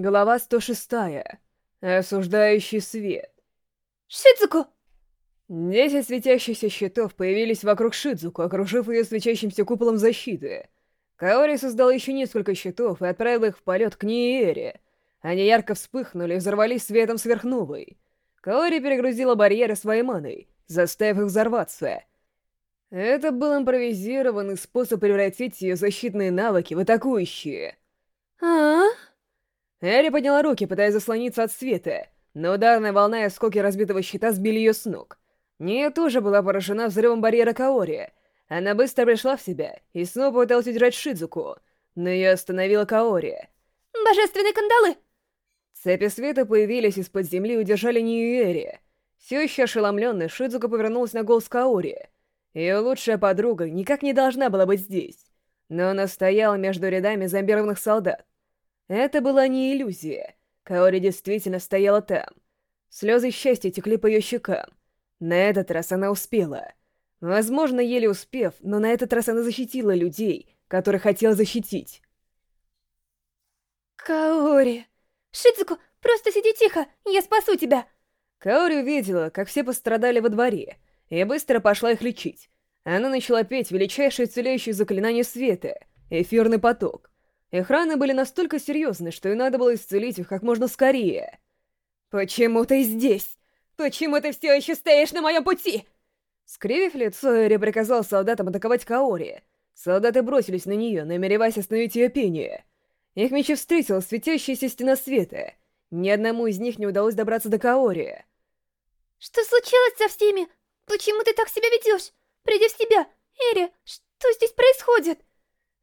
Глава 106. Осуждающий свет. Шидзуку! Десять светящихся щитов появились вокруг Шидзуку, окружив ее светящимся куполом защиты. Каори создал еще несколько щитов и отправил их в полет к Ниере. Они ярко вспыхнули и взорвались светом сверхновой. Каори перегрузила барьеры своей маной, заставив их взорваться. Это был импровизированный способ превратить ее защитные навыки в атакующие. А? Эри подняла руки, пытаясь заслониться от света, но ударная волна и осколки разбитого щита сбили ее с ног. Ния тоже была поражена взрывом барьера Каори. Она быстро пришла в себя и снова попыталась удержать Шидзуку, но ее остановила Каори. Божественные кандалы! Цепи света появились из-под земли и удержали Нию и Эри. Все еще ошеломленная, Шидзука повернулась на голос Каори. Ее лучшая подруга никак не должна была быть здесь, но она стояла между рядами зомбированных солдат. Это была не иллюзия. Каори действительно стояла там. Слезы счастья текли по ее щекам. На этот раз она успела. Возможно, еле успев, но на этот раз она защитила людей, которых хотела защитить. Каори! Шидзуку, просто сиди тихо, я спасу тебя! Каори увидела, как все пострадали во дворе, и быстро пошла их лечить. Она начала петь величайшее целяющее заклинание света — эфирный поток — их раны были настолько серьезны, что и надо было исцелить их как можно скорее. «Почему ты здесь? Почему ты все еще стоишь на моем пути?» Скривив лицо, Эри приказал солдатам атаковать Каори. Солдаты бросились на нее, намереваясь остановить ее пение. Их мечи встретила светящаяся стена света. Ни одному из них не удалось добраться до Каори. «Что случилось со всеми? Почему ты так себя ведешь? Приди в себя! Эри, что здесь происходит?»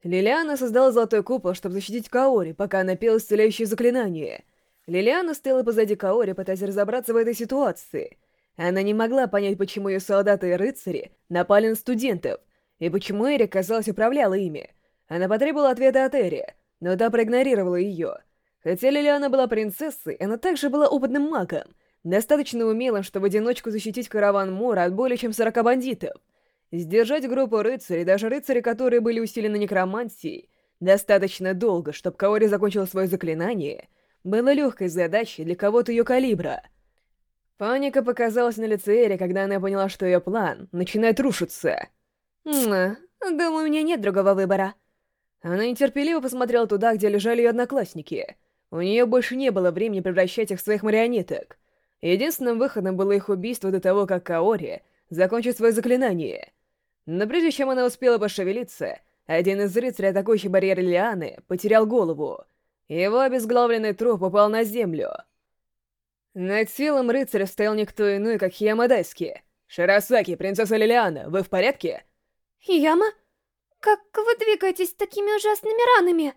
Лилиана создала золотой купол, чтобы защитить Каори, пока она пела исцеляющее заклинание. Лилиана стояла позади Каори, пытаясь разобраться в этой ситуации. Она не могла понять, почему ее солдаты и рыцари напали на студентов, и почему Эри, казалось, управляла ими. Она потребовала ответа от Эри, но та проигнорировала ее. Хотя Лилиана была принцессой, она также была опытным магом, достаточно умелым, чтобы в одиночку защитить караван Мора от более чем 40 бандитов — Сдержать группу рыцарей, даже рыцари, которые были усилены некромантией, достаточно долго, чтобы Каори закончил свое заклинание, было легкой задачей для кого-то ее калибра. Паника показалась на лице Эри, когда она поняла, что ее план начинает рушиться. «Думаю, у меня нет другого выбора». Она нетерпеливо посмотрела туда, где лежали ее одноклассники. У нее больше не было времени превращать их в своих марионеток. Единственным выходом было их убийство до того, как Каори закончит свое заклинание. Но прежде чем она успела пошевелиться, один из рыцарей, атакующий барьер Лианы, потерял голову. Его обезглавленный труп упал на землю. Над телом рыцаря стоял никто иной, как Ямадайски. «Широсаки, принцесса Лилиана, вы в порядке?» «Яма? Как вы двигаетесь с такими ужасными ранами?»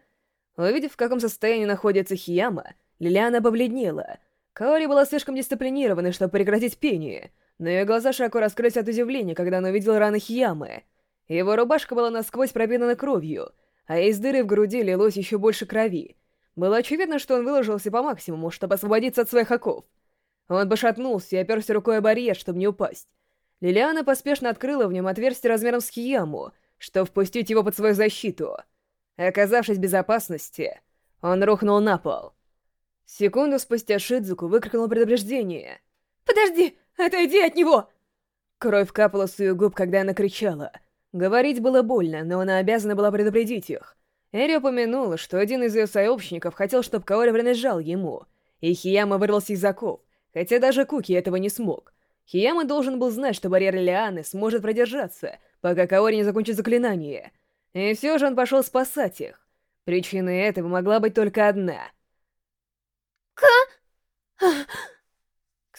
Увидев, в каком состоянии находится Хияма, Лилиана побледнела. Каори была слишком дисциплинированной, чтобы прекратить пение, но ее глаза широко раскрылись от удивления, когда она увидела раны Хиямы. Его рубашка была насквозь пропитана кровью, а из дыры в груди лилось еще больше крови. Было очевидно, что он выложился по максимуму, чтобы освободиться от своих оков. Он пошатнулся и оперся рукой о барьер, чтобы не упасть. Лилиана поспешно открыла в нем отверстие размером с Хияму, чтобы впустить его под свою защиту. Оказавшись в безопасности, он рухнул на пол. Секунду спустя Шидзуку выкрикнул предупреждение. «Подожди! Отойди от него!» Кровь капала с ее губ, когда она кричала. Говорить было больно, но она обязана была предупредить их. Эри упомянула, что один из ее сообщников хотел, чтобы Каори принадлежал ему, и Хияма вырвался из оков, хотя даже Куки этого не смог. Хияма должен был знать, что барьер Лианы сможет продержаться, пока Каори не закончит заклинание. И все же он пошел спасать их. Причиной этого могла быть только одна. «Ка...»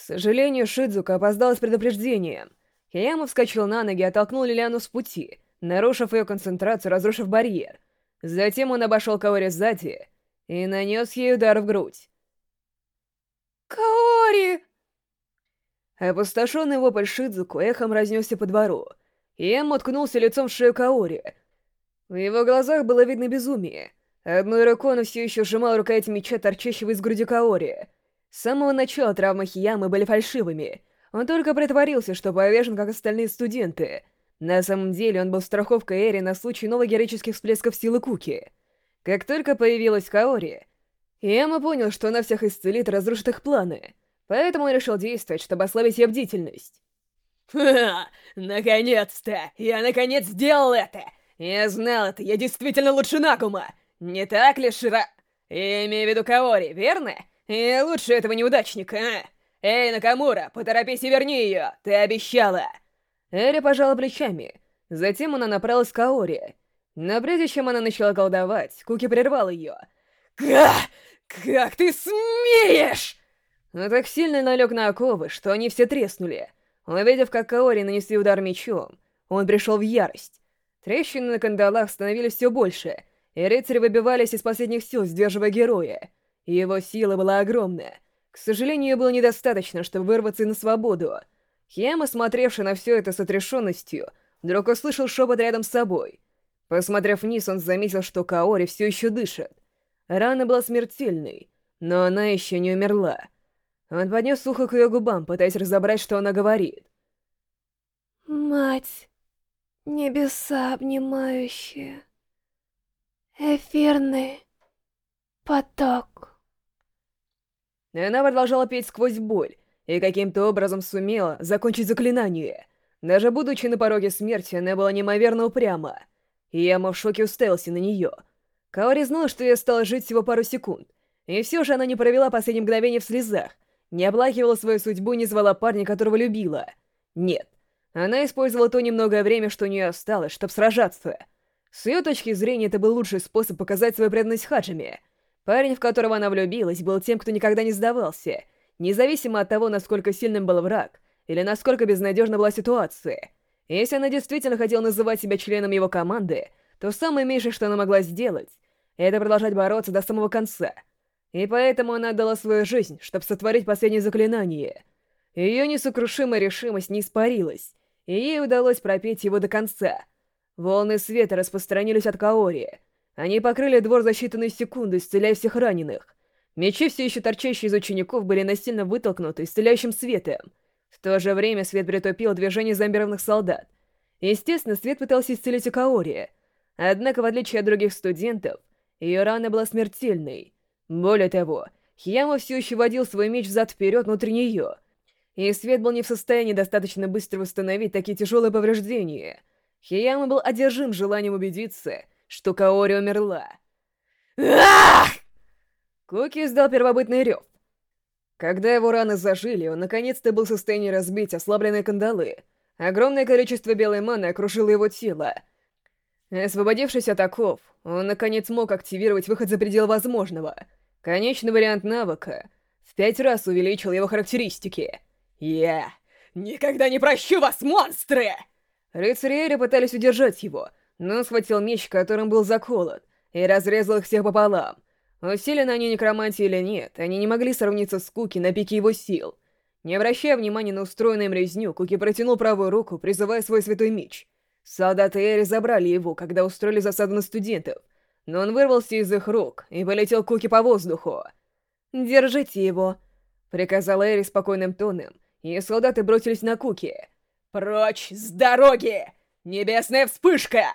К сожалению, Шидзука опоздал с предупреждением. Хияма вскочил на ноги и оттолкнул Лилиану с пути, нарушив ее концентрацию, разрушив барьер. Затем он обошел Каори сзади и нанес ей удар в грудь. «Каори!» Опустошенный вопль Шидзуку эхом разнесся по двору. Хияма уткнулся лицом в шею Каори. В его глазах было видно безумие. Одной рукой он все еще сжимал рукоять меча, торчащего из груди Каори — с самого начала травмы Хиямы были фальшивыми. Он только притворился, что повешен, как остальные студенты. На самом деле он был страховкой Эри на случай новых героических всплесков силы Куки. Как только появилась Каори, Яма понял, что она всех исцелит и разрушит их планы, поэтому он решил действовать, чтобы ослабить ее бдительность. Наконец-то! Я наконец сделал это! Я знал это, я действительно лучше Накума! Не так ли, Шира? Я имею в виду Каори, верно? Я лучше этого неудачника, а? Эй, Накамура, поторопись и верни ее! Ты обещала! Эри пожала плечами. Затем она направилась к Каори. Но прежде чем она начала колдовать, Куки прервал ее. Ка! Как ты смеешь? Он так сильно налег на оковы, что они все треснули. Увидев, как Каори нанесли удар мечом, он пришел в ярость. Трещины на кандалах становились все больше, и рыцари выбивались из последних сил, сдерживая героя. Его сила была огромная. К сожалению, было недостаточно, чтобы вырваться на свободу. Хема, смотревший на все это с отрешенностью, вдруг услышал шепот рядом с собой. Посмотрев вниз, он заметил, что Каори все еще дышит. Рана была смертельной, но она еще не умерла. Он поднес ухо к ее губам, пытаясь разобрать, что она говорит. «Мать, небеса обнимающие, эфирный поток». И она продолжала петь сквозь боль, и каким-то образом сумела закончить заклинание. Даже будучи на пороге смерти, она была неимоверно упряма. И Яма в шоке уставился на нее. Каори знала, что я стала жить всего пару секунд, и все же она не провела последние мгновения в слезах, не оплакивала свою судьбу, не звала парня, которого любила. Нет. Она использовала то немногое время, что у нее осталось, чтобы сражаться. С ее точки зрения, это был лучший способ показать свою преданность Хаджиме. Парень, в которого она влюбилась, был тем, кто никогда не сдавался, независимо от того, насколько сильным был враг, или насколько безнадежна была ситуация. Если она действительно хотела называть себя членом его команды, то самое меньшее, что она могла сделать, это продолжать бороться до самого конца — и поэтому она отдала свою жизнь, чтобы сотворить последнее заклинание. Ее несокрушимая решимость не испарилась, и ей удалось пропеть его до конца. Волны света распространились от Каори. Они покрыли двор за считанные секунды, исцеляя всех раненых. Мечи, все еще торчащие из учеников, были насильно вытолкнуты исцеляющим светом. В то же время свет притупил движение зомбированных солдат. Естественно, свет пытался исцелить и Каори. Однако, в отличие от других студентов, ее рана была смертельной — более того, Хияма все еще водил свой меч взад-вперед внутри нее, и Свет был не в состоянии достаточно быстро восстановить такие тяжелые повреждения. Хияма был одержим желанием убедиться, что Каори умерла. Ах! Куки издал первобытный рев. Когда его раны зажили, он наконец-то был в состоянии разбить ослабленные кандалы. Огромное количество белой маны окружило его тело. Освободившись от оков, он наконец мог активировать выход за предел возможного — Конечный вариант навыка в пять раз увеличил его характеристики. Я никогда не прощу вас, монстры! Рыцари Эри пытались удержать его, но схватил меч, которым был заколот, и разрезал их всех пополам. Усилены они некромантии или нет, они не могли сравниться с Куки на пике его сил. Не обращая внимания на устроенную им резню, Куки протянул правую руку, призывая свой святой меч. Солдаты Эри забрали его, когда устроили засаду на студентов, но он вырвался из их рук и полетел Куки по воздуху. «Держите его!» — приказал Эри спокойным тоном, и солдаты бросились на Куки. «Прочь с дороги! Небесная вспышка!»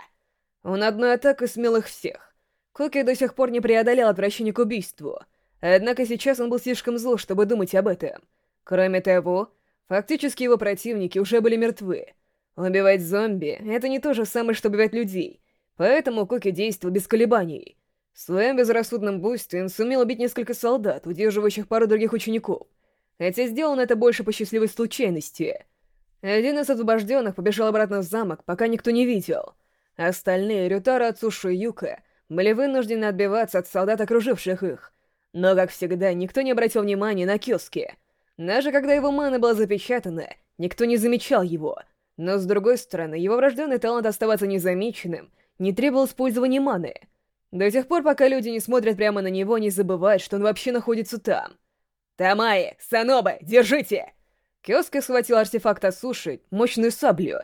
Он одной атакой смел их всех. Куки до сих пор не преодолел отвращение к убийству, однако сейчас он был слишком зол, чтобы думать об этом. Кроме того, фактически его противники уже были мертвы. Убивать зомби — это не то же самое, что убивать людей, Поэтому Коки действовал без колебаний. В своем безрассудном буйстве он сумел убить несколько солдат, удерживающих пару других учеников. Хотя сделано это больше по счастливой случайности. Один из освобожденных побежал обратно в замок, пока никто не видел. Остальные, Рютара, Ацушу и Юка, были вынуждены отбиваться от солдат, окруживших их. Но, как всегда, никто не обратил внимания на Кёски. Даже когда его мана была запечатана, никто не замечал его. Но, с другой стороны, его врожденный талант оставаться незамеченным — не требовал использования маны. До тех пор, пока люди не смотрят прямо на него, не забывают, что он вообще находится там. «Тамаи! Саноба! Держите!» Кёска схватил артефакт Асуши, мощную саблю,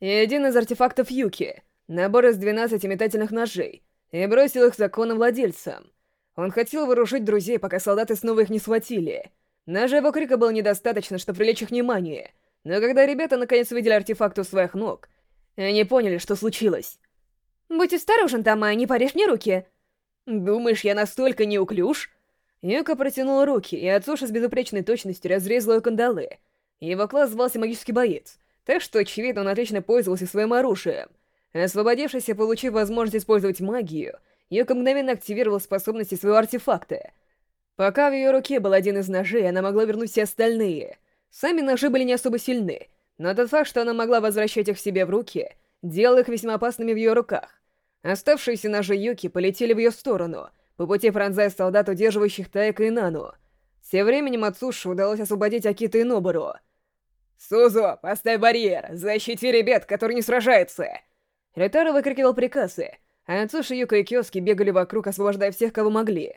и один из артефактов Юки, набор из 12 метательных ножей, и бросил их законным владельцам. Он хотел вооружить друзей, пока солдаты снова их не схватили. Ножа его крика было недостаточно, чтобы привлечь их внимание, но когда ребята наконец увидели артефакт у своих ног, они поняли, что случилось. «Будь осторожен, Тамай, не порежь мне руки!» Думаешь, я настолько неуклюж?» Юка протянула руки, и Ацуша с безупречной точностью разрезала кандалы. Его класс звался «Магический боец», так что, очевидно, он отлично пользовался своим оружием. Освободившись и получив возможность использовать магию, Юка мгновенно активировала способности своего артефакта. Пока в ее руке был один из ножей, она могла вернуть все остальные. Сами ножи были не особо сильны, но тот факт, что она могла возвращать их себе в руки, делал их весьма опасными в ее руках. Оставшиеся ножи Юки полетели в ее сторону, по пути пронзая солдат, удерживающих Тайка и Нану. Тем временем Ацуши удалось освободить Акита и Нобару. «Сузу, поставь барьер! Защити ребят, которые не сражаются!» Ритара выкрикивал приказы, а Ацуши, Юка и Киоски бегали вокруг, освобождая всех, кого могли.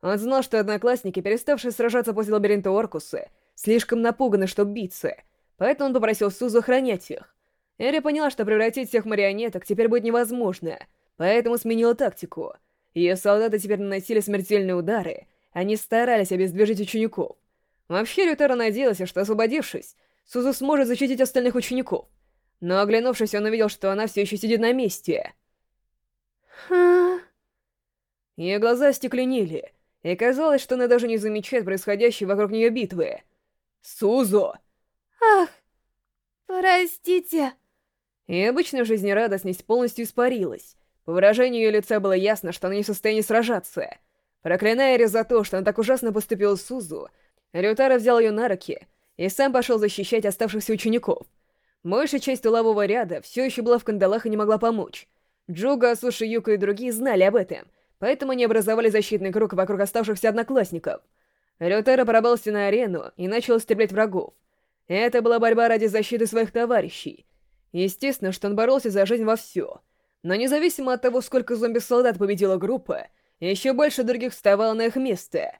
Он знал, что одноклассники, переставшие сражаться после лабиринта Оркуса, слишком напуганы, чтобы биться, поэтому он попросил Сузу охранять их. Эри поняла, что превратить всех марионеток теперь будет невозможно, поэтому сменила тактику. Ее солдаты теперь наносили смертельные удары, они старались обездвижить учеников. Вообще, Рютера надеялся, что, освободившись, Сузу сможет защитить остальных учеников. Но, оглянувшись, он увидел, что она все еще сидит на месте. Ха... Ее глаза остекленели, и казалось, что она даже не замечает происходящей вокруг нее битвы. «Сузу!» Ах, простите. И обычная жизнерадостность полностью испарилась. По выражению ее лица было ясно, что она не в состоянии сражаться. Проклиная Эри за то, что она так ужасно поступила с Сузу, Рютара взял ее на руки и сам пошел защищать оставшихся учеников. Большая часть улового ряда все еще была в кандалах и не могла помочь. Джуга, Суши, Юка и другие знали об этом, поэтому они образовали защитный круг вокруг оставшихся одноклассников. Рютера пробрался на арену и начал истреблять врагов. Это была борьба ради защиты своих товарищей. Естественно, что он боролся за жизнь во все. Но независимо от того, сколько зомби-солдат победила группа, еще больше других вставало на их место.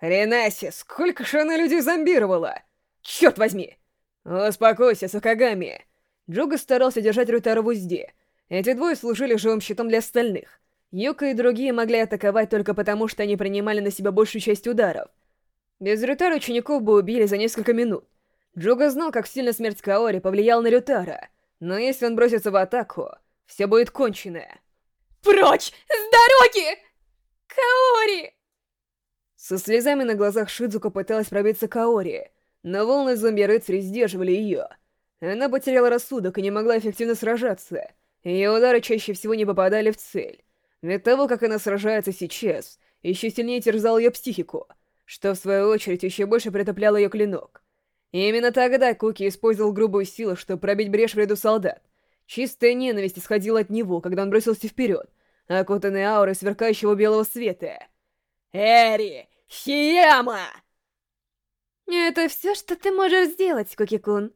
Ренаси, сколько же она людей зомбировала! Черт возьми! Успокойся, Сакагами. Джуга старался держать Рютару в узде. Эти двое служили живым щитом для остальных. Юка и другие могли атаковать только потому, что они принимали на себя большую часть ударов. Без Рютара учеников бы убили за несколько минут. Джуга знал, как сильно смерть Каори повлияла на Рютара, но если он бросится в атаку, все будет кончено. Прочь! С дороги! Каори! Со слезами на глазах Шидзука пыталась пробиться Каори, но волны зомби-рыцарей сдерживали ее. Она потеряла рассудок и не могла эффективно сражаться. Ее удары чаще всего не попадали в цель. Ведь того, как она сражается сейчас, еще сильнее терзал ее психику, что в свою очередь еще больше притопляло ее клинок. И именно тогда Куки использовал грубую силу, чтобы пробить брешь в ряду солдат. Чистая ненависть исходила от него, когда он бросился вперед, окутанный аурой сверкающего белого света. «Эри! Хияма!» Это все, что ты можешь сделать, Куки-кун.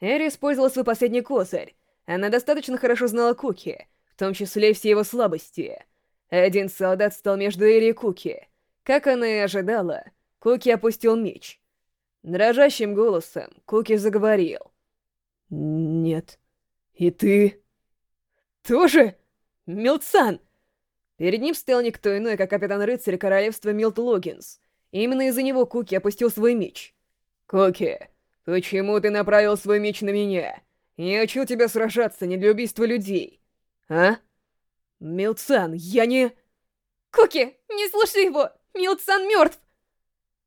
Эри использовала свой последний козырь. Она достаточно хорошо знала Куки, в том числе и все его слабости. Один солдат стал между Эри и Куки. Как она и ожидала, Куки опустил меч. Дрожащим голосом Куки заговорил. «Нет. И ты...» «Тоже? Милтсан!» Перед ним стоял никто иной, как капитан-рыцарь королевства Милт Логинс. Именно из-за него Куки опустил свой меч. «Куки, почему ты направил свой меч на меня? Я учил тебя сражаться не для убийства людей. А? Милтсан, я не...» Куки, не слушай его! Милтсан мертв!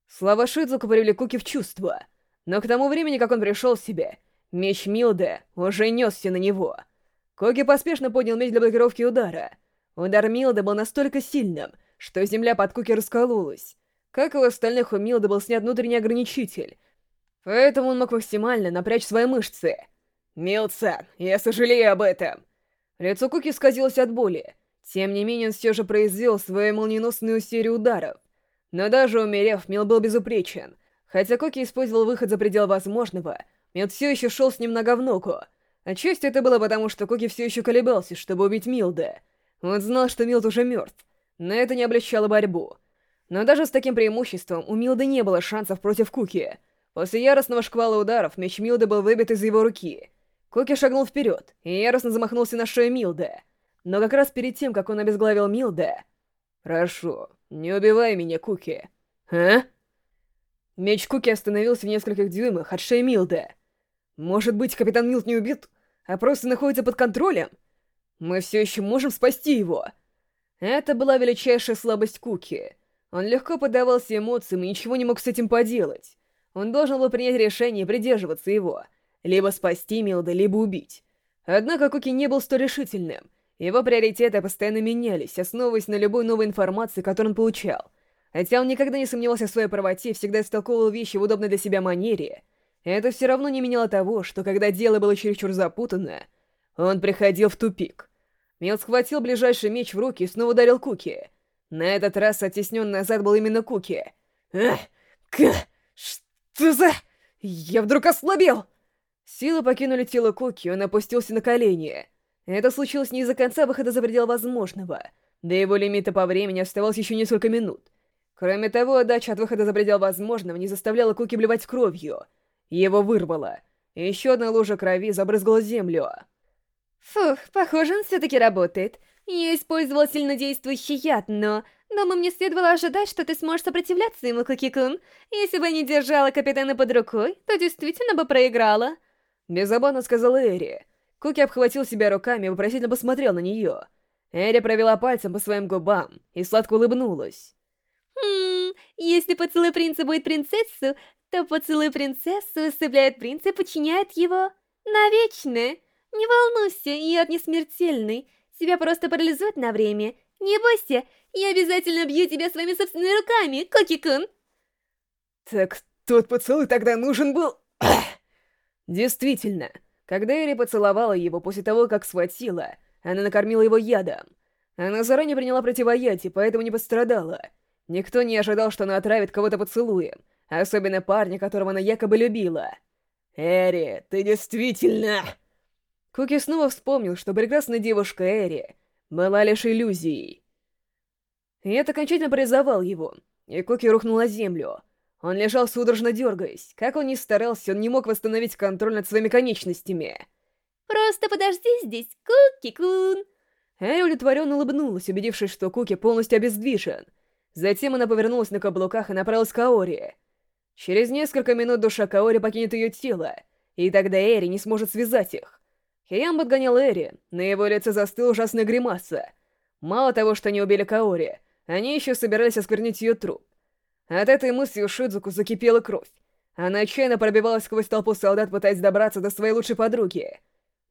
Слова Шидзука привели Куки в чувство, но к тому времени, как он пришел в себя, меч Милда уже несся на него. Куки поспешно поднял меч для блокировки удара. Удар Милда был настолько сильным, что земля под Куки раскололась. Как и у остальных, у Милда был снят внутренний ограничитель, поэтому он мог максимально напрячь свои мышцы. «Милдсан, я сожалею об этом!» Лицо Куки сказилось от боли. Тем не менее, он все же произвел свою молниеносную серию ударов. Но даже умерев, Мил был безупречен. Хотя Коки использовал выход за предел возможного, Мил все еще шел с ним нога в ногу. Отчасти это было потому, что Коки все еще колебался, чтобы убить Милда. Он знал, что Милд уже мертв, но это не облегчало борьбу. Но даже с таким преимуществом у Милда не было шансов против Куки. После яростного шквала ударов меч Милда был выбит из его руки. Куки шагнул вперед и яростно замахнулся на шею Милда. Но как раз перед тем, как он обезглавил Милда... «Прошу, «Не убивай меня, Куки!» «А?» Меч Куки остановился в нескольких дюймах от шеи Милда. «Может быть, капитан Милд не убит, а просто находится под контролем? Мы все еще можем спасти его!» Это была величайшая слабость Куки. Он легко поддавался эмоциям и ничего не мог с этим поделать. Он должен был принять решение и придерживаться его. Либо спасти Милда, либо убить. Однако Куки не был столь решительным. Его приоритеты постоянно менялись, основываясь на любой новой информации, которую он получал. Хотя он никогда не сомневался в своей правоте и всегда истолковывал вещи в удобной для себя манере, это все равно не меняло того, что когда дело было чересчур запутанно, он приходил в тупик. Мил схватил ближайший меч в руки и снова ударил Куки. На этот раз оттеснен назад был именно Куки. «Ах! К... Что за... Я вдруг ослабел!» Силы покинули тело Куки, он опустился на колени. Это случилось не из-за конца выхода за предел возможного. До его лимита по времени оставалось еще несколько минут. Кроме того, отдача от выхода за предел возможного не заставляла Куки блевать кровью. Его вырвало. Еще одна лужа крови забрызгала землю. Фух, похоже, он все-таки работает. Я использовал сильнодействующий яд, но... Думаю, мне следовало ожидать, что ты сможешь сопротивляться ему, Куки-кун. Если бы не держала капитана под рукой, то действительно бы проиграла. Беззаботно сказала Эри. Куки обхватил себя руками и вопросительно посмотрел на нее. Эри провела пальцем по своим губам и сладко улыбнулась. Хм, если поцелуй принца будет принцессу, то поцелуй принцессу усыпляет принца и подчиняет его навечно. Не волнуйся, яд не смертельный. Тебя просто парализует на время. Не бойся, я обязательно бью тебя своими собственными руками, Коки-кун. Так тот поцелуй тогда нужен был... Действительно, когда Эри поцеловала его после того, как схватила, она накормила его ядом. Она заранее приняла противоядие, поэтому не пострадала. Никто не ожидал, что она отравит кого-то поцелуем, особенно парня, которого она якобы любила. «Эри, ты действительно...» Куки снова вспомнил, что прекрасная девушка Эри была лишь иллюзией. И это окончательно парализовал его, и Куки рухнул на землю — он лежал судорожно дергаясь. Как он ни старался, он не мог восстановить контроль над своими конечностями. «Просто подожди здесь, Куки-кун!» Эри удовлетворенно улыбнулась, убедившись, что Куки полностью обездвижен. Затем она повернулась на каблуках и направилась к Аори. Через несколько минут душа Каори покинет ее тело, и тогда Эри не сможет связать их. Хиям подгонял Эри, на его лице застыла ужасная гримаса. Мало того, что они убили Каори, они еще собирались осквернить ее труп. От этой мысли у Шидзуку закипела кровь. Она отчаянно пробивалась сквозь толпу солдат, пытаясь добраться до своей лучшей подруги.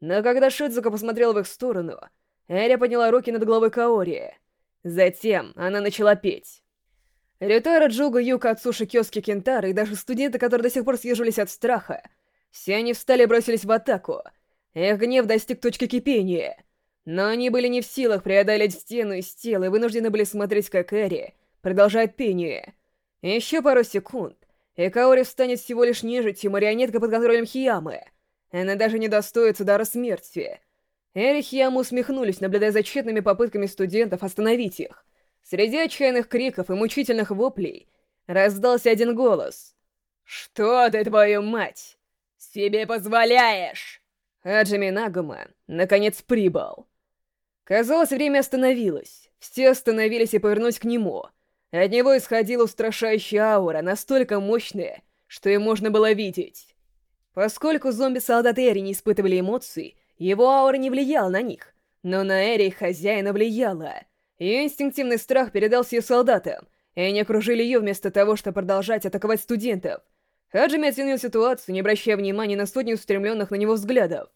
Но когда Шидзука посмотрела в их сторону, Эри подняла руки над головой Каори. Затем она начала петь. Рютара, Джуга, Юка, Ацуши, Кёски, Кентара и даже студенты, которые до сих пор съежились от страха, все они встали и бросились в атаку. Их гнев достиг точки кипения. Но они были не в силах преодолеть стену из тела и вынуждены были смотреть, как Эри продолжает пение. Еще пару секунд, и Каори станет всего лишь нежитью марионетка под контролем Хиямы. Она даже не достоит удара смерти. Эри и Хияму усмехнулись, наблюдая за тщетными попытками студентов остановить их. Среди отчаянных криков и мучительных воплей раздался один голос. «Что ты, твою мать, себе позволяешь?» Хаджими Нагума наконец прибыл. Казалось, время остановилось. Все остановились и повернулись к нему — от него исходила устрашающая аура, настолько мощная, что ее можно было видеть. Поскольку зомби-солдаты Эри не испытывали эмоций, его аура не влияла на них, но на Эри хозяина влияла. Ее инстинктивный страх передался ее солдатам, и они окружили ее вместо того, чтобы продолжать атаковать студентов. Хаджими оценил ситуацию, не обращая внимания на сотни устремленных на него взглядов.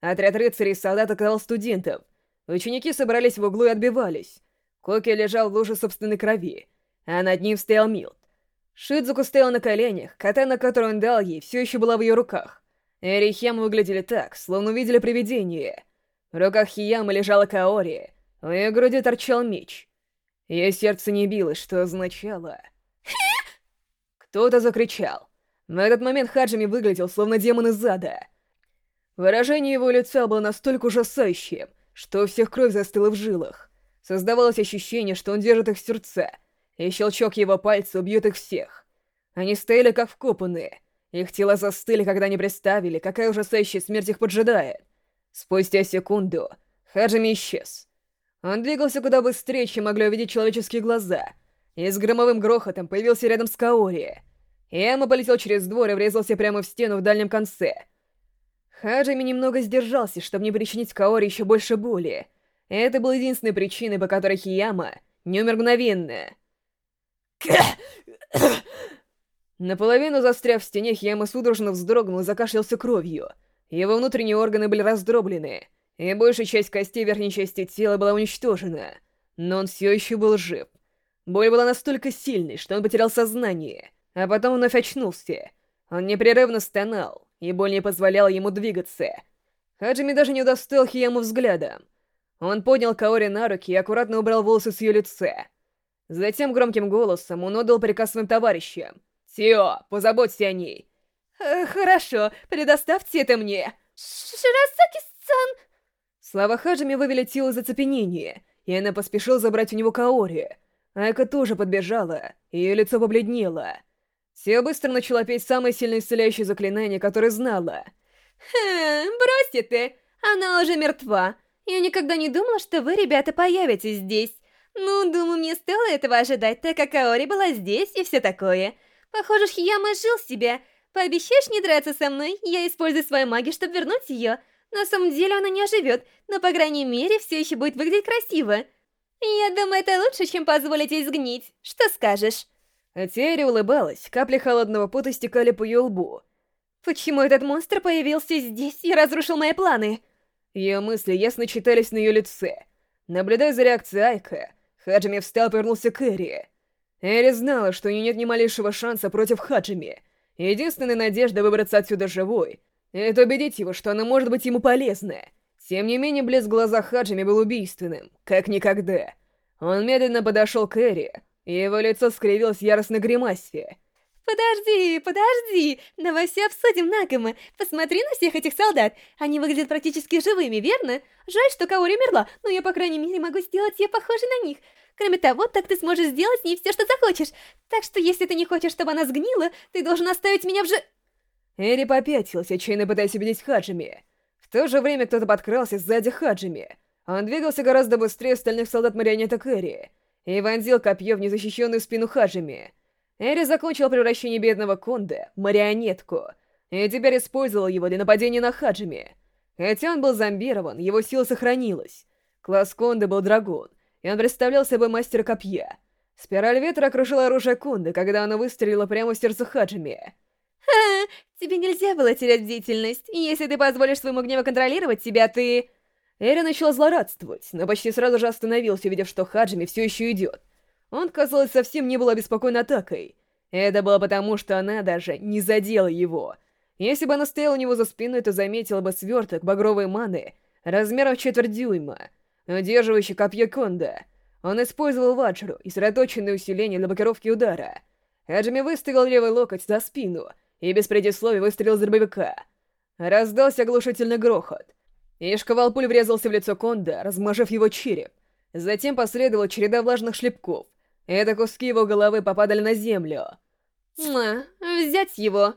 Отряд рыцарей и солдат атаковал студентов. Ученики собрались в углу и отбивались. Коки лежал в луже собственной крови, а над ним стоял Милт. Шидзуку стояла на коленях, катана, которую он дал ей, все еще была в ее руках. Эри и Хьяма выглядели так, словно увидели привидение. В руках Хиямы лежала Каори, в ее груди торчал меч. Ее сердце не билось, что означало... Кто-то закричал. В этот момент Хаджими выглядел, словно демон из ада. Выражение его лица было настолько ужасающим, что у всех кровь застыла в жилах. Создавалось ощущение, что он держит их в сердце — и щелчок его пальца убьет их всех. Они стояли как вкопанные. Их тела застыли, когда они представили, какая ужасающая смерть их поджидает. Спустя секунду Хаджими исчез. Он двигался куда быстрее, чем могли увидеть человеческие глаза, и с громовым грохотом появился рядом с Каори. Яма полетел через двор и врезался прямо в стену в дальнем конце. Хаджими немного сдержался, чтобы не причинить Каори еще больше боли. Это была единственной причиной, по которой Хияма не умер мгновенно. Наполовину застряв в стене, Хияма судорожно вздрогнул и закашлялся кровью. Его внутренние органы были раздроблены, и большая часть костей верхней части тела была уничтожена. Но он все еще был жив. Боль была настолько сильной, что он потерял сознание, а потом вновь очнулся. Он непрерывно стонал, и боль не позволяла ему двигаться. Хаджими даже не удостоил Хияму взглядом. Он поднял Каори на руки и аккуратно убрал волосы с ее лица. Затем громким голосом он отдал приказ своим товарищам. «Тио, позаботься о ней!» э, «Хорошо, предоставьте это мне!» «Ширасаки-сан!» Слова Хаджими вывели Тио из оцепенения, и она поспешила забрать у него Каори. Айка тоже подбежала, и ее лицо побледнело. Тио быстро начала петь самое сильное исцеляющее заклинание, которое знала. «Хм, бросьте ты, она уже мертва. Я никогда не думала, что вы, ребята, появитесь здесь. Ну, думаю, мне стоило этого ожидать, так как Аори была здесь и все такое. Похоже, Хияма жил себя. Пообещаешь не драться со мной? Я использую свою магию, чтобы вернуть ее. На самом деле она не оживет, но, по крайней мере, все еще будет выглядеть красиво. Я думаю, это лучше, чем позволить ей сгнить. Что скажешь? Терри улыбалась, капли холодного пота стекали по ее лбу. Почему этот монстр появился здесь и разрушил мои планы? Ее мысли ясно читались на ее лице. Наблюдая за реакцией Айка, Хаджими встал и повернулся к Эри. Эри знала, что у нее нет ни малейшего шанса против Хаджими. Единственная надежда выбраться отсюда живой — это убедить его, что она может быть ему полезна. Тем не менее, блеск в глазах Хаджими был убийственным, как никогда. Он медленно подошел к Эри, и его лицо скривилось в яростной гримасе. «Подожди, подожди! Давай все обсудим, Накама! Посмотри на всех этих солдат! Они выглядят практически живыми, верно? Жаль, что Каори умерла, но я, по крайней мере, могу сделать ее похожей на них. Кроме того, так ты сможешь сделать с ней все, что захочешь. Так что, если ты не хочешь, чтобы она сгнила, ты должен оставить меня в же... Эри попятилась, отчаянно пытаясь убедить Хаджими. В то же время кто-то подкрался сзади Хаджими. Он двигался гораздо быстрее остальных солдат-марионеток Эри и вонзил копье в незащищенную спину Хаджими. Эри закончил превращение бедного Конда в марионетку, и теперь использовал его для нападения на Хаджими. Хотя он был зомбирован, его сила сохранилась. Класс Конда был драгун, и он представлял собой мастера копья. Спираль ветра окружила оружие Конда, когда оно выстрелило прямо в сердце Хаджими. «Ха, тебе нельзя было терять бдительность. Если ты позволишь своему гневу контролировать тебя, ты...» Эри начала злорадствовать, но почти сразу же остановился, увидев, что Хаджими все еще идет. Он, казалось, совсем не был обеспокоен атакой. Это было потому, что она даже не задела его. Если бы она стояла у него за спиной, то заметила бы сверток багровой маны размером четверть дюйма, удерживающий копье Конда. Он использовал ваджру и сосредоточенное усиление для блокировки удара. Хаджими выставил левый локоть за спину и без предисловий выстрелил из дробовика. Раздался оглушительный грохот, и шквал пуль врезался в лицо Конда, размажив его череп. Затем последовала череда влажных шлепков, это куски его головы попадали на землю. Муа, взять его.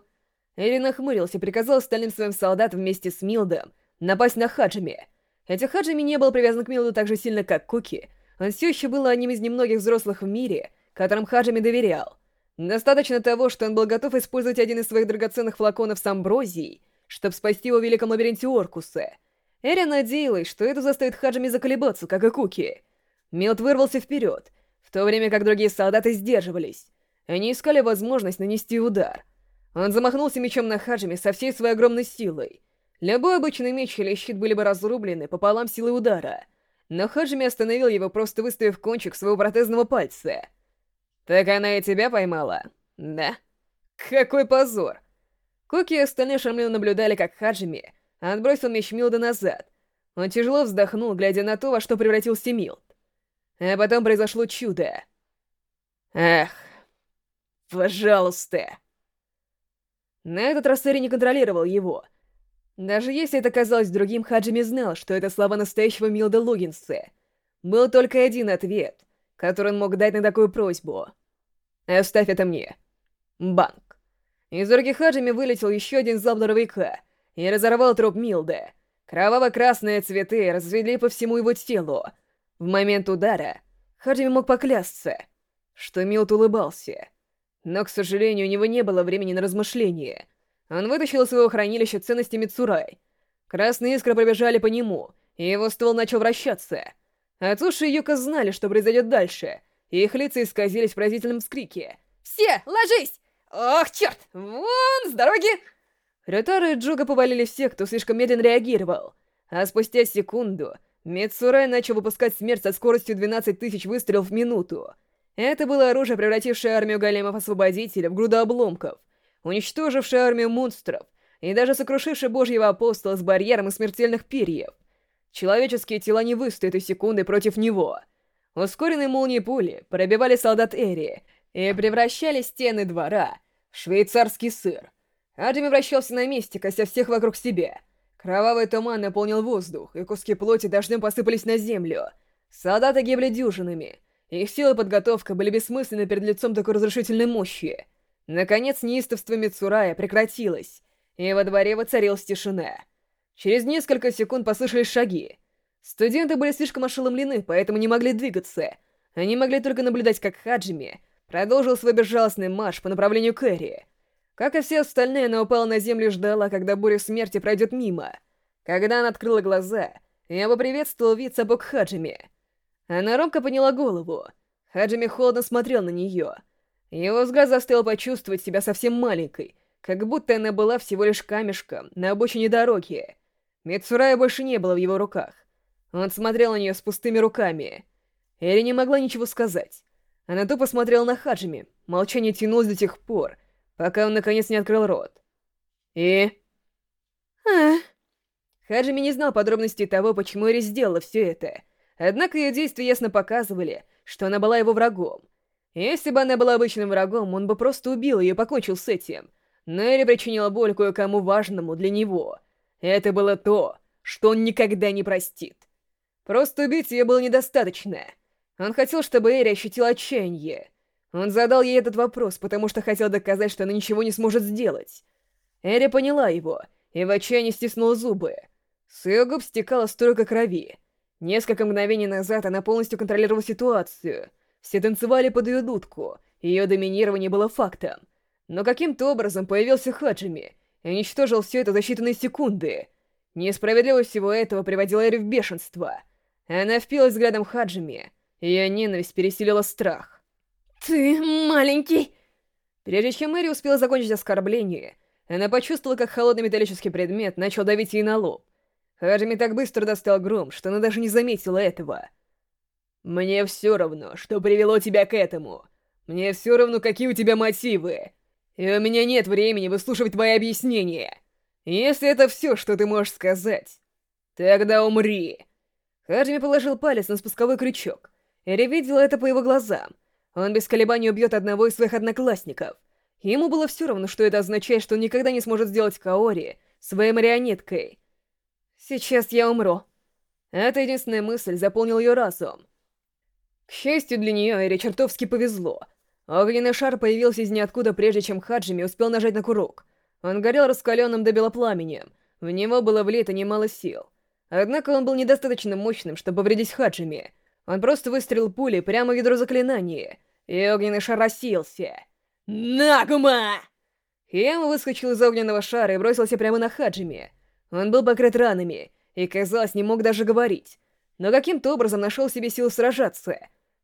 Эри нахмурился и приказал остальным своим солдатам вместе с Милдом напасть на Хаджими. Хотя Хаджими не был привязан к Милду так же сильно, как Куки, он все еще был одним из немногих взрослых в мире, которым Хаджими доверял. Достаточно того, что он был готов использовать один из своих драгоценных флаконов с амброзией, чтобы спасти его в Великом Лабиринте Оркуса. Эри надеялась, что это заставит Хаджими заколебаться, как и Куки. Милд вырвался вперед, в то время как другие солдаты сдерживались. Они искали возможность нанести удар. Он замахнулся мечом на Хаджими со всей своей огромной силой. Любой обычный меч или щит были бы разрублены пополам силой удара. Но Хаджими остановил его, просто выставив кончик своего протезного пальца. «Так она и тебя поймала?» «Да». «Какой позор!» Коки и остальные шармлино наблюдали, как Хаджими отбросил меч Милда назад. Он тяжело вздохнул, глядя на то, во что превратился Милд. А потом произошло чудо. Эх, пожалуйста. На этот раз Эри не контролировал его. Даже если это казалось другим, Хаджими знал, что это слова настоящего Милда Логинса. Был только один ответ, который он мог дать на такую просьбу. «Оставь это мне». Банк. Из руки Хаджими вылетел еще один залп здоровяка и разорвал труп Милда. Кроваво-красные цветы развели по всему его телу, в момент удара Хаджими мог поклясться, что Милт улыбался. Но, к сожалению, у него не было времени на размышления. Он вытащил из своего хранилища ценности Мицурай. Красные искры пробежали по нему, и его ствол начал вращаться. Ацуши и Юка знали, что произойдет дальше, и их лица исказились в поразительном вскрике. «Все, ложись! Ох, черт! Вон, с дороги!» Рютару и Джуга повалили всех, кто слишком медленно реагировал. А спустя секунду Мицурай начал выпускать смерть со скоростью 12 тысяч выстрелов в минуту. Это было оружие, превратившее армию големов-освободителя в груду обломков, уничтожившее армию монстров и даже сокрушившее божьего апостола с барьером из смертельных перьев. Человеческие тела не выстоят и секунды против него. Ускоренные молнии пули пробивали солдат Эри и превращали стены двора в швейцарский сыр. Аджими вращался на месте, кося всех вокруг себя — Кровавый туман наполнил воздух, и куски плоти дождем посыпались на землю. Солдаты гибли дюжинами. Их силы и подготовка были бессмысленны перед лицом такой разрушительной мощи. Наконец, неистовство Мицурая прекратилось, и во дворе воцарилась тишина. Через несколько секунд послышались шаги. Студенты были слишком ошеломлены, поэтому не могли двигаться. Они могли только наблюдать, как Хаджими продолжил свой безжалостный марш по направлению к Эри. Как и все остальные, она упала на землю и ждала, когда буря смерти пройдет мимо. Когда она открыла глаза, я поприветствовал вид сапог Хаджими. Она ромко подняла голову. Хаджими холодно смотрел на нее. Его взгляд заставил почувствовать себя совсем маленькой, как будто она была всего лишь камешком на обочине дороги. Мицурая больше не было в его руках. Он смотрел на нее с пустыми руками. Эри не могла ничего сказать. Она тупо смотрела на Хаджими. Молчание тянулось до тех пор, пока он наконец не открыл рот. И... Ах... Хаджими не знал подробностей того, почему Эри сделала все это. Однако ее действия ясно показывали, что она была его врагом. Если бы она была обычным врагом, он бы просто убил ее и покончил с этим. Но Эри причинила боль кое-кому важному для него. Это было то, что он никогда не простит. Просто убить ее было недостаточно. Он хотел, чтобы Эри ощутила отчаяние. Он задал ей этот вопрос, потому что хотел доказать, что она ничего не сможет сделать. Эри поняла его и в отчаянии стиснула зубы. С ее губ стекало столько крови. Несколько мгновений назад она полностью контролировала ситуацию. Все танцевали под ее дудку, ее доминирование было фактом. Но каким-то образом появился Хаджими и уничтожил все это за считанные секунды. Несправедливость всего этого приводила Эри в бешенство. Она впилась взглядом Хаджими, ее ненависть пересилила страх. «Ты маленький!» Прежде чем Мэри успела закончить оскорбление, она почувствовала, как холодный металлический предмет начал давить ей на лоб. Хаджими так быстро достал гром, что она даже не заметила этого. «Мне все равно, что привело тебя к этому. Мне все равно, какие у тебя мотивы. И у меня нет времени выслушивать твои объяснения. Если это все, что ты можешь сказать, тогда умри». Хаджими положил палец на спусковой крючок. Эри видела это по его глазам — он без колебаний убьет одного из своих одноклассников. Ему было все равно, что это означает, что он никогда не сможет сделать Каори своей марионеткой. «Сейчас я умру». Эта единственная мысль заполнила ее разум. К счастью для нее, Эри чертовски повезло. Огненный шар появился из ниоткуда, прежде чем Хаджими успел нажать на курок. Он горел раскаленным до белопламенем. В него было влито немало сил. Однако он был недостаточно мощным, чтобы повредить Хаджими. Он просто выстрелил пулей прямо в ядро заклинания, и огненный шар рассеялся. «Нагума!» Хияма выскочил из огненного шара и бросился прямо на Хаджими. Он был покрыт ранами и, казалось, не мог даже говорить, но каким-то образом нашел себе силу сражаться.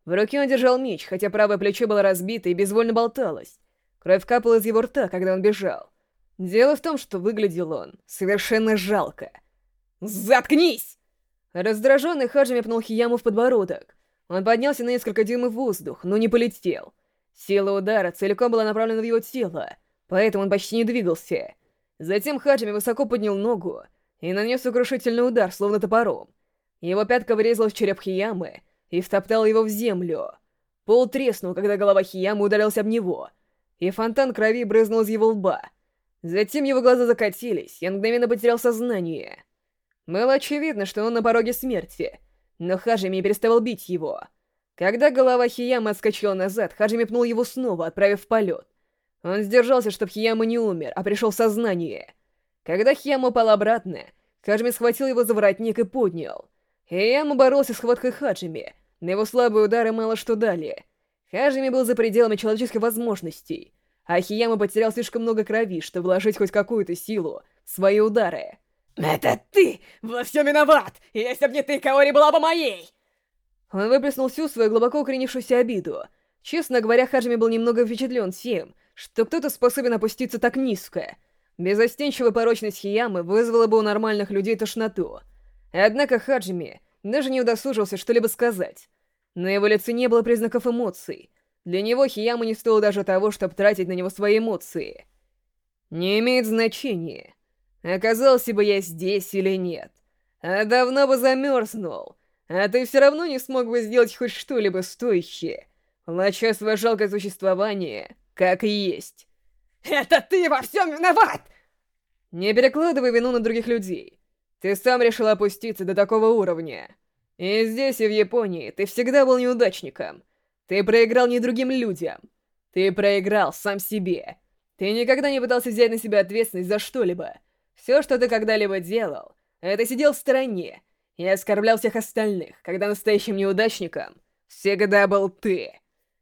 В руке он держал меч, хотя правое плечо было разбито и безвольно болталось. Кровь капала из его рта, когда он бежал. Дело в том, что выглядел он совершенно жалко. «Заткнись!» Раздраженный Хаджими пнул Хияму в подбородок. Он поднялся на несколько дюймов в воздух, но не полетел. Сила удара целиком была направлена в его тело, поэтому он почти не двигался. Затем Хаджими высоко поднял ногу и нанес сокрушительный удар, словно топором. Его пятка врезалась в череп Хиямы и втоптала его в землю. Пол треснул, когда голова Хиямы ударилась об него, и фонтан крови брызнул из его лба. Затем его глаза закатились, и он мгновенно потерял сознание. Было очевидно, что он на пороге смерти, но Хаджими переставал бить его. Когда голова Хиямы отскочила назад, Хаджими пнул его снова, отправив в полет. Он сдержался, чтобы Хияма не умер, а пришел в сознание. Когда Хияма упал обратно, Хаджими схватил его за воротник и поднял. Хияма боролся с хваткой Хаджими, но его слабые удары мало что дали. Хаджими был за пределами человеческих возможностей, а Хияма потерял слишком много крови, чтобы вложить хоть какую-то силу в свои удары. «Это ты во всем виноват! Если бы не ты, Каори была бы моей!» Он выплеснул всю свою глубоко укоренившуюся обиду. Честно говоря, Хаджими был немного впечатлен тем, что кто-то способен опуститься так низко. Безостенчивая порочность Хиямы вызвала бы у нормальных людей тошноту. Однако Хаджими даже не удосужился что-либо сказать. На его лице не было признаков эмоций. Для него Хияма не стоило даже того, чтобы тратить на него свои эмоции. Не имеет значения, оказался бы я здесь или нет. А давно бы замерзнул. А ты все равно не смог бы сделать хоть что-либо стоящее. Влача свое жалкое существование, как и есть. Это ты во всем виноват! Не перекладывай вину на других людей. Ты сам решил опуститься до такого уровня. И здесь, и в Японии, ты всегда был неудачником. Ты проиграл не другим людям. Ты проиграл сам себе. Ты никогда не пытался взять на себя ответственность за что-либо. Все, что ты когда-либо делал, это сидел в стороне и оскорблял всех остальных, когда настоящим неудачником всегда был ты.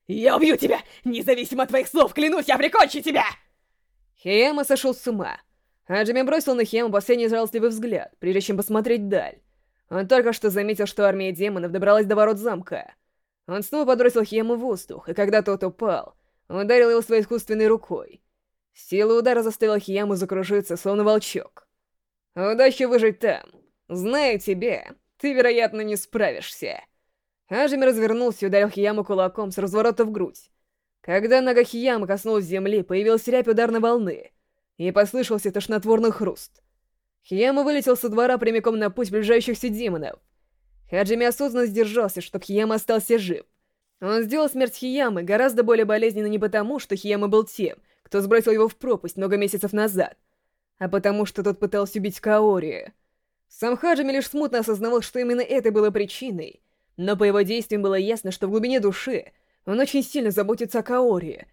Я убью тебя! Независимо от твоих слов, клянусь, я прикончу тебя! Хияма сошел с ума. Аджими бросил на Хияма последний жалостливый взгляд, прежде чем посмотреть даль. Он только что заметил, что армия демонов добралась до ворот замка. Он снова подбросил Хему в воздух, и когда тот упал, ударил его своей искусственной рукой. Сила удара заставила Хияму закружиться, словно волчок. «Удачи выжить там. Зная тебя, ты, вероятно, не справишься». Ажими развернулся и ударил Хияму кулаком с разворота в грудь. Когда нога Хиямы коснулась земли, появилась рябь ударной волны, и послышался тошнотворный хруст. Хияма вылетел со двора прямиком на путь приближающихся демонов. Хаджими осознанно сдержался, чтобы Хияма остался жив. Он сделал смерть Хиямы гораздо более болезненной не потому, что Хияма был тем, кто сбросил его в пропасть много месяцев назад, а потому что тот пытался убить Каори. Сам Хаджими лишь смутно осознавал, что именно это было причиной, но по его действиям было ясно, что в глубине души он очень сильно заботится о Каори,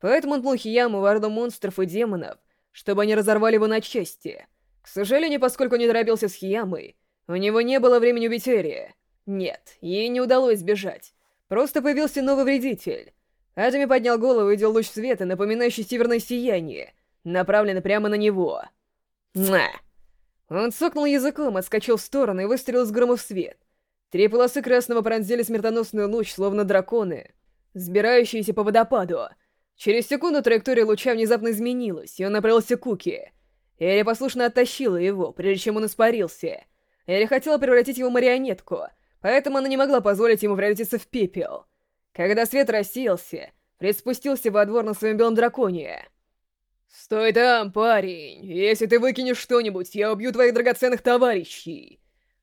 поэтому он пнул Хияму в орду монстров и демонов, чтобы они разорвали его на части — к сожалению, поскольку не торопился с Хиямой, у него не было времени убить Эрия. Нет, ей не удалось сбежать. Просто появился новый вредитель. Адами поднял голову и видел луч света, напоминающий северное сияние, направленный прямо на него. Муа! Он цокнул языком, отскочил в сторону и выстрелил с грома в свет. Три полосы красного пронзили смертоносный луч, словно драконы, сбирающиеся по водопаду. Через секунду траектория луча внезапно изменилась, и он направился к Куки — Эри послушно оттащила его, прежде чем он испарился. Эри хотела превратить его в марионетку, поэтому она не могла позволить ему превратиться в пепел. Когда свет рассеялся, Фред спустился во двор на своем белом драконе. «Стой там, парень! Если ты выкинешь что-нибудь, я убью твоих драгоценных товарищей!»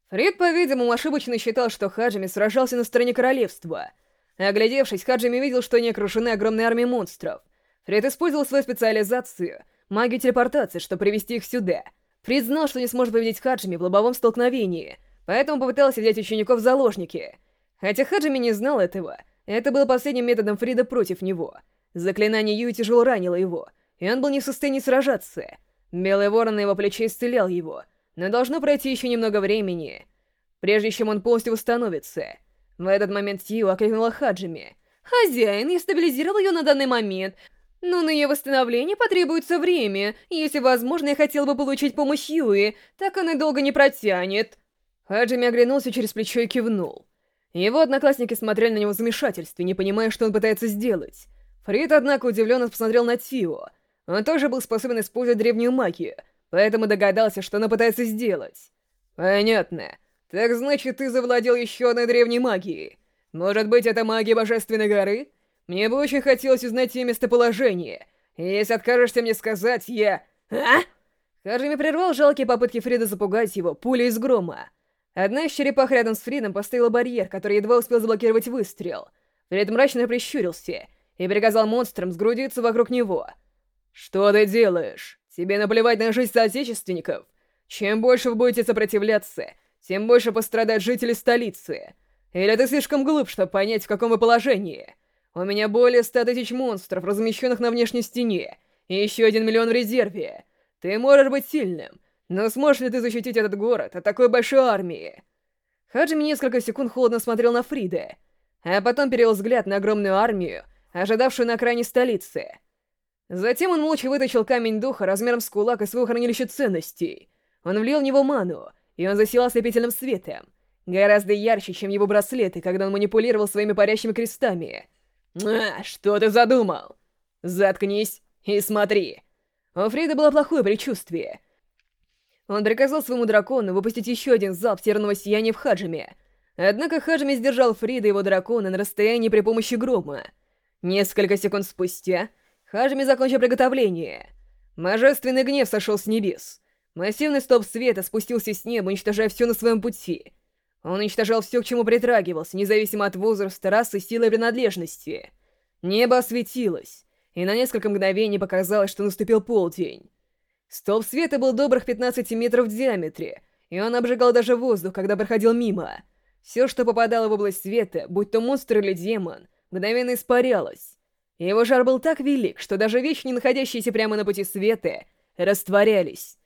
Фред, по-видимому, ошибочно считал, что Хаджими сражался на стороне королевства. Оглядевшись, Хаджими видел, что они окружены огромной армией монстров. Фред использовал свою специализацию — магию телепортации, чтобы привести их сюда. Фрид знал, что не сможет победить Хаджими в лобовом столкновении, поэтому попытался взять учеников в заложники. Хотя Хаджими не знал этого, это было последним методом Фрида против него. Заклинание Юи тяжело ранило его, и он был не в состоянии сражаться. Белый ворон на его плече исцелял его, но должно пройти еще немного времени, прежде чем он полностью восстановится. В этот момент Ю окликнула Хаджими. «Хозяин, я стабилизировал ее на данный момент, но на ее восстановление потребуется время. Если возможно, я хотел бы получить помощь Юи, так она долго не протянет. Хаджими оглянулся через плечо и кивнул. Его одноклассники смотрели на него в замешательстве, не понимая, что он пытается сделать. Фрид, однако, удивленно посмотрел на Тио. Он тоже был способен использовать древнюю магию, поэтому догадался, что она пытается сделать. «Понятно. Так значит, ты завладел еще одной древней магией. Может быть, это магия Божественной горы?» Мне бы очень хотелось узнать ее местоположение. Если откажешься мне сказать, я... А? Хаджими прервал жалкие попытки Фрида запугать его пулей из грома. Одна из черепах рядом с Фридом поставила барьер, который едва успел заблокировать выстрел. Фрид мрачно прищурился и приказал монстрам сгрудиться вокруг него. «Что ты делаешь? Тебе наплевать на жизнь соотечественников? Чем больше вы будете сопротивляться, тем больше пострадают жители столицы. Или ты слишком глуп, чтобы понять, в каком вы положении?» У меня более ста тысяч монстров, размещенных на внешней стене, и еще один миллион в резерве. Ты можешь быть сильным, но сможешь ли ты защитить этот город от такой большой армии?» Хаджими несколько секунд холодно смотрел на Фрида, а потом перевел взгляд на огромную армию, ожидавшую на окраине столицы. Затем он молча вытащил камень духа размером с кулак из своего хранилища ценностей. Он влил в него ману, и он засиял ослепительным светом. Гораздо ярче, чем его браслеты, когда он манипулировал своими парящими крестами. «А, что ты задумал? Заткнись и смотри!» У Фрида было плохое предчувствие. Он приказал своему дракону выпустить еще один залп терного сияния в Хаджиме. Однако Хаджими сдержал Фрида и его дракона на расстоянии при помощи грома. Несколько секунд спустя Хаджими закончил приготовление. Божественный гнев сошел с небес. Массивный столб света спустился с неба, уничтожая все на своем пути. Он уничтожал все, к чему притрагивался, независимо от возраста, расы, силы и принадлежности. Небо осветилось, и на несколько мгновений показалось, что наступил полдень. Столб света был добрых 15 метров в диаметре, и он обжигал даже воздух, когда проходил мимо. Все, что попадало в область света, будь то монстр или демон, мгновенно испарялось. Его жар был так велик, что даже вещи, не находящиеся прямо на пути света, растворялись.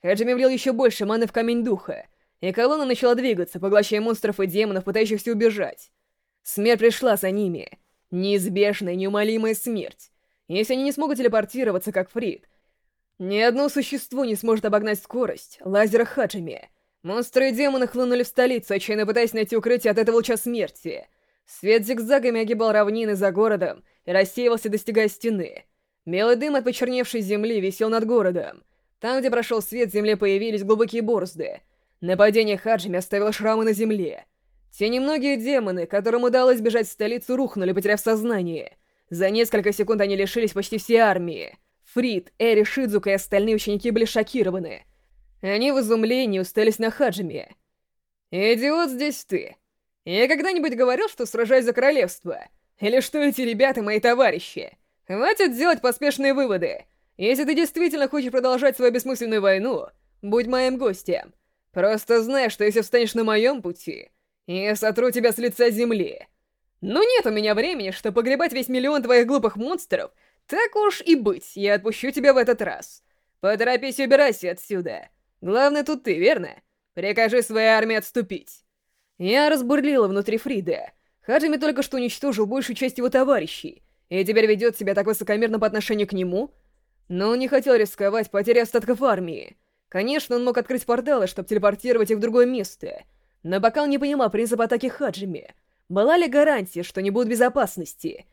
Хаджими влил еще больше маны в камень духа, и колонна начала двигаться, поглощая монстров и демонов, пытающихся убежать. Смерть пришла за ними. Неизбежная, неумолимая смерть. Если они не смогут телепортироваться, как Фрид, ни одно существо не сможет обогнать скорость лазера Хаджими. Монстры и демоны хлынули в столицу, отчаянно пытаясь найти укрытие от этого луча смерти. Свет зигзагами огибал равнины за городом и рассеивался, достигая стены. Белый дым от почерневшей земли висел над городом. Там, где прошел свет, в земле появились глубокие борозды — Нападение Хаджими оставило шрамы на земле. Те немногие демоны, которым удалось бежать в столицу, рухнули, потеряв сознание. За несколько секунд они лишились почти всей армии. Фрид, Эри, Шидзука и остальные ученики были шокированы. Они в изумлении устались на Хаджими. «Идиот здесь ты. Я когда-нибудь говорил, что сражаюсь за королевство? Или что эти ребята мои товарищи? Хватит делать поспешные выводы. Если ты действительно хочешь продолжать свою бессмысленную войну, будь моим гостем. Просто знай, что если встанешь на моем пути, я сотру тебя с лица земли. Но нет у меня времени, чтобы погребать весь миллион твоих глупых монстров. Так уж и быть, я отпущу тебя в этот раз. Поторопись и убирайся отсюда. Главное тут ты, верно? Прикажи своей армии отступить. Я разбурлила внутри Фрида. Хаджими только что уничтожил большую часть его товарищей, и теперь ведет себя так высокомерно по отношению к нему. Но он не хотел рисковать потерей остатков армии. Конечно, он мог открыть порталы, чтобы телепортировать их в другое место, но он не понимал принцип атаки Хаджими. Была ли гарантия, что не будет безопасности?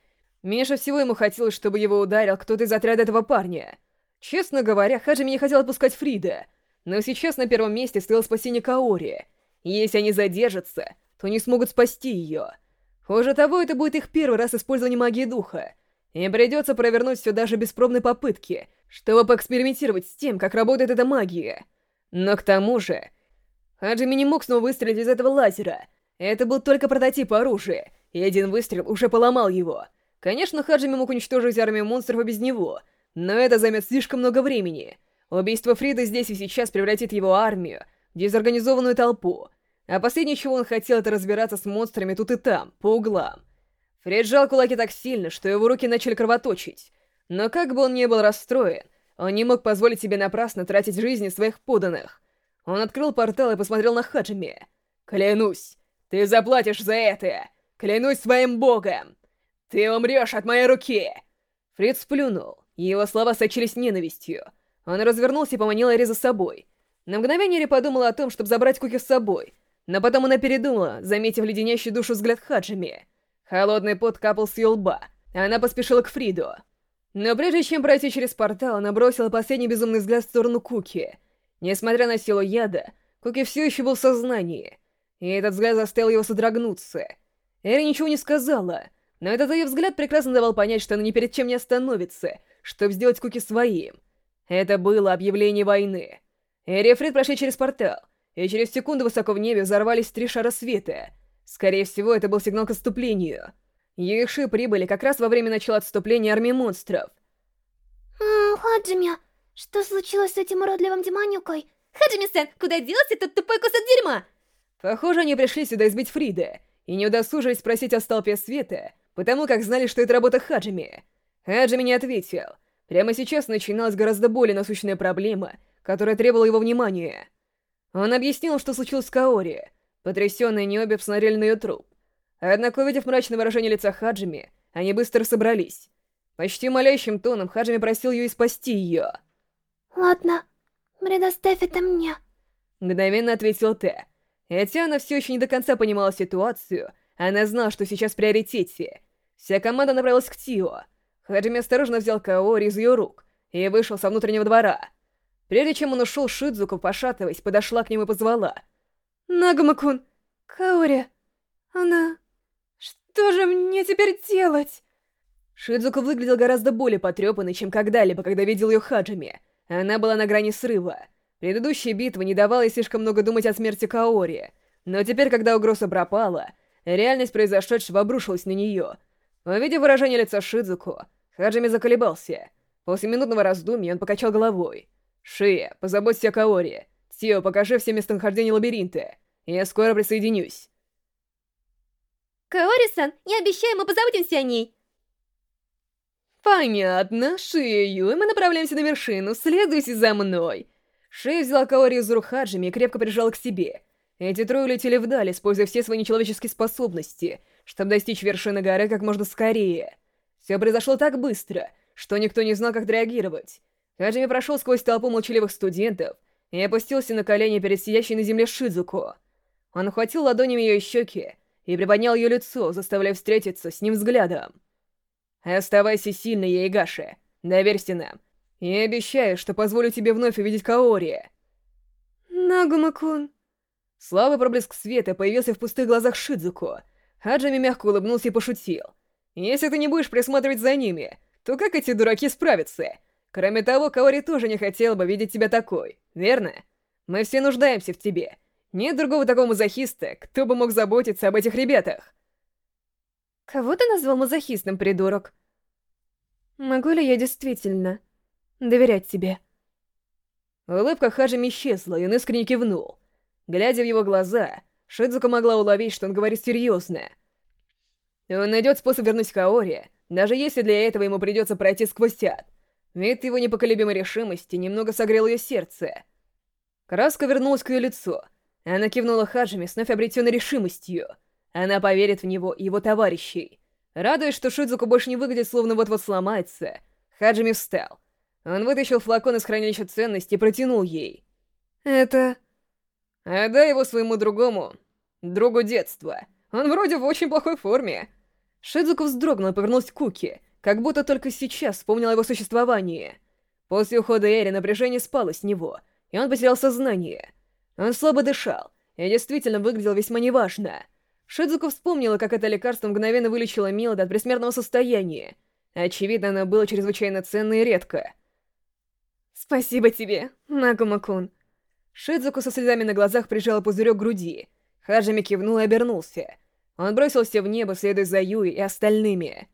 Меньше всего ему хотелось, чтобы его ударил кто-то из отряда этого парня. Честно говоря, Хаджими не хотел отпускать Фрида, но сейчас на первом месте стоял спасение Каори. Если они задержатся, то не смогут спасти ее. Хуже того, это будет их первый раз использование магии духа, и придется провернуть все даже без пробной попытки — чтобы поэкспериментировать с тем, как работает эта магия. Но к тому же... Хаджими не мог снова выстрелить из этого лазера. Это был только прототип оружия, и один выстрел уже поломал его. Конечно, Хаджими мог уничтожить армию монстров и без него, но это займет слишком много времени. Убийство Фрида здесь и сейчас превратит его армию в дезорганизованную толпу. А последнее, чего он хотел, это разбираться с монстрами тут и там, по углам. Фрид сжал кулаки так сильно, что его руки начали кровоточить. Но как бы он ни был расстроен, он не мог позволить себе напрасно тратить жизни своих поданных. Он открыл портал и посмотрел на Хаджими. «Клянусь, ты заплатишь за это! Клянусь своим богом! Ты умрешь от моей руки!» Фрид сплюнул, его слова сочились ненавистью. Он развернулся и поманил Эри за собой. На мгновение Эри подумала о том, чтобы забрать Куки с собой, но потом она передумала, заметив леденящий душу взгляд Хаджими. Холодный пот капал с ее лба, она поспешила к Фриду. Но прежде чем пройти через портал, она бросила последний безумный взгляд в сторону Куки. Несмотря на силу яда, Куки все еще был в сознании, и этот взгляд заставил его содрогнуться. Эри ничего не сказала, но этот ее взгляд прекрасно давал понять, что она ни перед чем не остановится, чтобы сделать Куки своим. Это было объявление войны. Эри и Фрид прошли через портал, и через секунду высоко в небе взорвались три шара света. Скорее всего, это был сигнал к отступлению — Юиши прибыли как раз во время начала отступления армии монстров. Ммм, Хаджими, что случилось с этим уродливым демонюкой? Хаджими-сан, куда делся этот тупой кусок дерьма? Похоже, они пришли сюда избить Фрида, и не удосужились спросить о столпе света, потому как знали, что это работа Хаджими. Хаджими не ответил. Прямо сейчас начиналась гораздо более насущная проблема, которая требовала его внимания. Он объяснил, что случилось с Каори. Потрясенные не обе посмотрели на ее труп. Однако, увидев мрачное выражение лица Хаджими, они быстро собрались. Почти молящим тоном Хаджими просил ее и спасти ее. «Ладно, предоставь это мне», — мгновенно ответил Тэ. Хотя она все еще не до конца понимала ситуацию, она знала, что сейчас в приоритете. Вся команда направилась к Тио. Хаджими осторожно взял Каори из ее рук и вышел со внутреннего двора. Прежде чем он ушел, Шидзуку, пошатываясь, подошла к нему и позвала. «Нагума-кун, Каори, она... Что же мне теперь делать?» Шидзуку выглядел гораздо более потрепанной, чем когда-либо, когда видел ее Хаджими. Она была на грани срыва. Предыдущая битва не давала ей слишком много думать о смерти Каори. Но теперь, когда угроза пропала, реальность произошедшего обрушилась на нее. Увидев выражение лица Шидзуку, Хаджими заколебался. После минутного раздумья он покачал головой. «Шия, позаботься о Каори. Тио, покажи все местонахождения лабиринта. Я скоро присоединюсь». Каори-сан, я обещаю, мы позаботимся о ней. «Понятно, Шию, и мы направляемся на вершину, следуйте за мной!» Шия взяла Каори из рук Хаджими и крепко прижала к себе. Эти трое улетели вдаль, используя все свои нечеловеческие способности, чтобы достичь вершины горы как можно скорее. Все произошло так быстро, что никто не знал, как реагировать. Хаджими прошел сквозь толпу молчаливых студентов и опустился на колени перед сидящей на земле Шидзуко. Он ухватил ладонями ее щеки и приподнял ее лицо, заставляя встретиться с ним взглядом. Оставайся сильной, Яйгаши. Доверься нам. Я обещаю, что позволю тебе вновь увидеть Каори. Нагума-кун. Слабый проблеск света появился в пустых глазах Шидзуко. Хаджими мягко улыбнулся и пошутил. Если ты не будешь присматривать за ними, то как эти дураки справятся? Кроме того, Каори тоже не хотел бы видеть тебя такой, верно? Мы все нуждаемся в тебе. Нет другого такого мазохиста, кто бы мог заботиться об этих ребятах. Кого ты назвал мазохистом, придурок? Могу ли я действительно доверять тебе? Улыбка Хаджими исчезла, и он искренне кивнул. Глядя в его глаза, Шидзука могла уловить, что он говорит серьезно. Он найдет способ вернуть Каори, даже если для этого ему придется пройти сквозь ад. Вид его непоколебимой решимости немного согрел ее сердце. Краска вернулась к ее лицу. Она кивнула Хаджими с вновь обретенной решимостью — она поверит в него и его товарищей. Радуясь, что Шидзуку больше не выглядит, словно вот-вот сломается, Хаджими встал. Он вытащил флакон из хранилища ценностей и протянул ей. «Это...» «Отдай его своему другому, другу детства. Он вроде в очень плохой форме». Шидзуку вздрогнул и повернулся к Куки, как будто только сейчас вспомнил о его существовании. После ухода Эри напряжение спало с него, и он потерял сознание. Он слабо дышал и действительно выглядел весьма неважно. Шидзуко вспомнила, как это лекарство мгновенно вылечило Милода от пресмертного состояния. Очевидно, оно было чрезвычайно ценно и редко. «Спасибо тебе, Нагума-кун». Шидзуку со слезами на глазах прижала пузырек к груди. Хаджими кивнул и обернулся. Он бросился в небо, следуя за Юи и остальными.